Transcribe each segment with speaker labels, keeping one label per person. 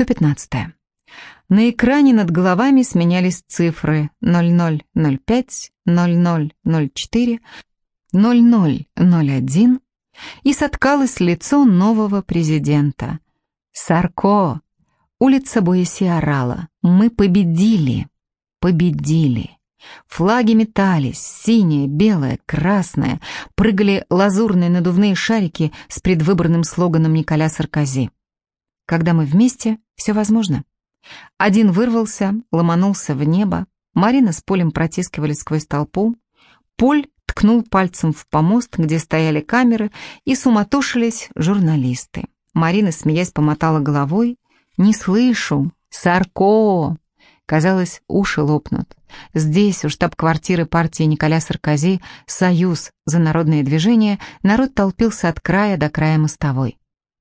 Speaker 1: 115. На экране над головами сменялись цифры 0005, 0004, 0001 и соткалось лицо нового президента. Сарко! Улица Бояси орала. Мы победили! Победили! Флаги метались, синее, белое, красное, прыгали лазурные надувные шарики с предвыборным слоганом Николя Саркози. Когда мы вместе, все возможно. Один вырвался, ломанулся в небо, Марина с Полем протискивались сквозь толпу, Поль ткнул пальцем в помост, где стояли камеры, и суматошились журналисты. Марина, смеясь, помотала головой. «Не слышу! Сарко!» Казалось, уши лопнут. Здесь, у штаб-квартиры партии Николя Саркози, «Союз за народное движение», народ толпился от края до края мостовой.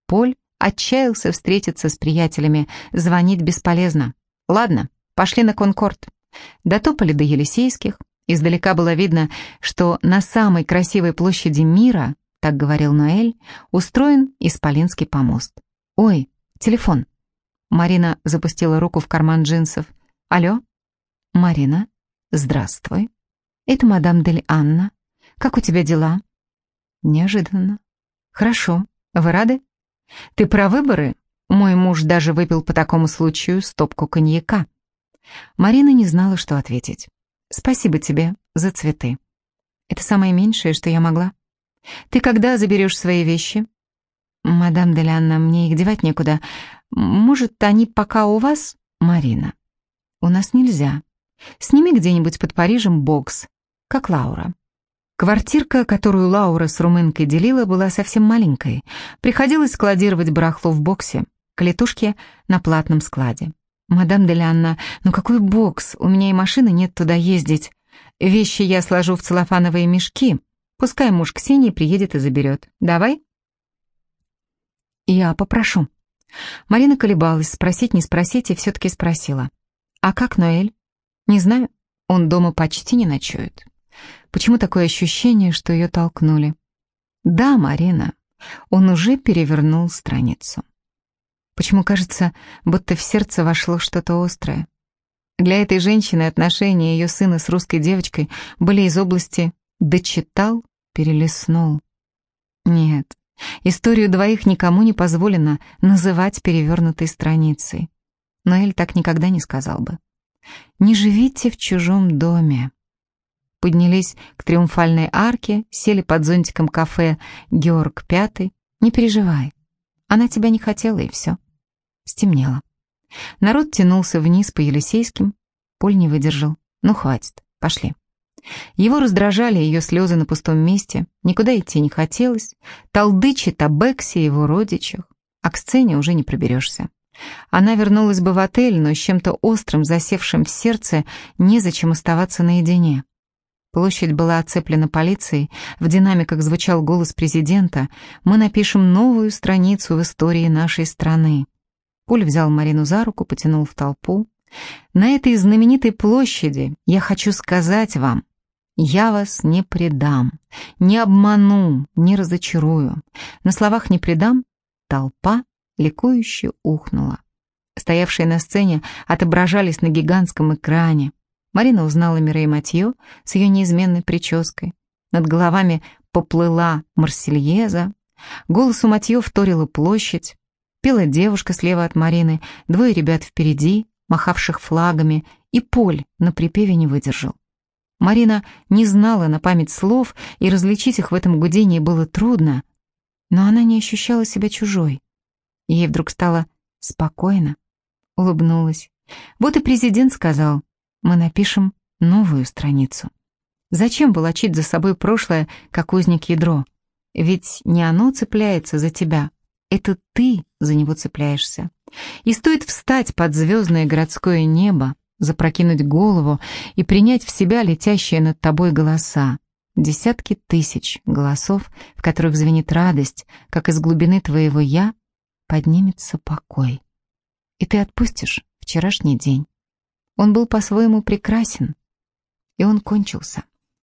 Speaker 1: Поль отчаялся встретиться с приятелями, звонить бесполезно. «Ладно, пошли на Конкорд». Дотопали до Елисейских. Издалека было видно, что на самой красивой площади мира, так говорил Ноэль, устроен Исполинский помост. «Ой, телефон». Марина запустила руку в карман джинсов. «Алло?» «Марина, здравствуй. Это мадам Дель Анна. Как у тебя дела?» «Неожиданно». «Хорошо. Вы рады?» «Ты про выборы?» Мой муж даже выпил по такому случаю стопку коньяка. Марина не знала, что ответить. «Спасибо тебе за цветы. Это самое меньшее, что я могла. Ты когда заберешь свои вещи?» «Мадам Делянна, мне их девать некуда. Может, они пока у вас?» «Марина, у нас нельзя. Сними где-нибудь под Парижем бокс, как Лаура». Квартирка, которую Лаура с румынкой делила, была совсем маленькой. Приходилось складировать барахло в боксе, клетушки на платном складе. «Мадам Делянна, ну какой бокс? У меня и машины нет туда ездить. Вещи я сложу в целлофановые мешки. Пускай муж Ксении приедет и заберет. Давай?» «Я попрошу». Марина колебалась, спросить, не спросить, и все-таки спросила. «А как Ноэль?» «Не знаю. Он дома почти не ночует». Почему такое ощущение, что ее толкнули? Да, Марина, он уже перевернул страницу. Почему кажется, будто в сердце вошло что-то острое? Для этой женщины отношения ее сына с русской девочкой были из области «дочитал, перелистнул». Нет, историю двоих никому не позволено называть перевернутой страницей. Но Эль так никогда не сказал бы. «Не живите в чужом доме» поднялись к триумфальной арке, сели под зонтиком кафе «Георг Пятый». «Не переживай, она тебя не хотела, и все». Стемнело. Народ тянулся вниз по Елисейским. Поль не выдержал. «Ну, хватит, пошли». Его раздражали ее слезы на пустом месте, никуда идти не хотелось, толдычит о Бексе и его родичах, а к сцене уже не проберешься. Она вернулась бы в отель, но с чем-то острым, засевшим в сердце, незачем оставаться наедине. Площадь была оцеплена полицией, в динамиках звучал голос президента «Мы напишем новую страницу в истории нашей страны». Пуль взял Марину за руку, потянул в толпу. «На этой знаменитой площади я хочу сказать вам, я вас не предам, не обману, не разочарую. На словах «не предам» толпа ликующе ухнула. Стоявшие на сцене отображались на гигантском экране. Марина узнала Мирей Матье с ее неизменной прической. Над головами поплыла Марсельеза. Голосу Матье вторила площадь. Пела девушка слева от Марины, двое ребят впереди, махавших флагами, и Поль на припеве не выдержал. Марина не знала на память слов, и различить их в этом гудении было трудно, но она не ощущала себя чужой. Ей вдруг стало спокойно, улыбнулась. Вот и президент сказал, мы напишем новую страницу. Зачем волочить за собой прошлое, как узник ядро? Ведь не оно цепляется за тебя, это ты за него цепляешься. И стоит встать под звездное городское небо, запрокинуть голову и принять в себя летящие над тобой голоса. Десятки тысяч голосов, в которых звенит радость, как из глубины твоего «я» поднимется покой. И ты отпустишь вчерашний день. Он был по-своему прекрасен, и он кончился.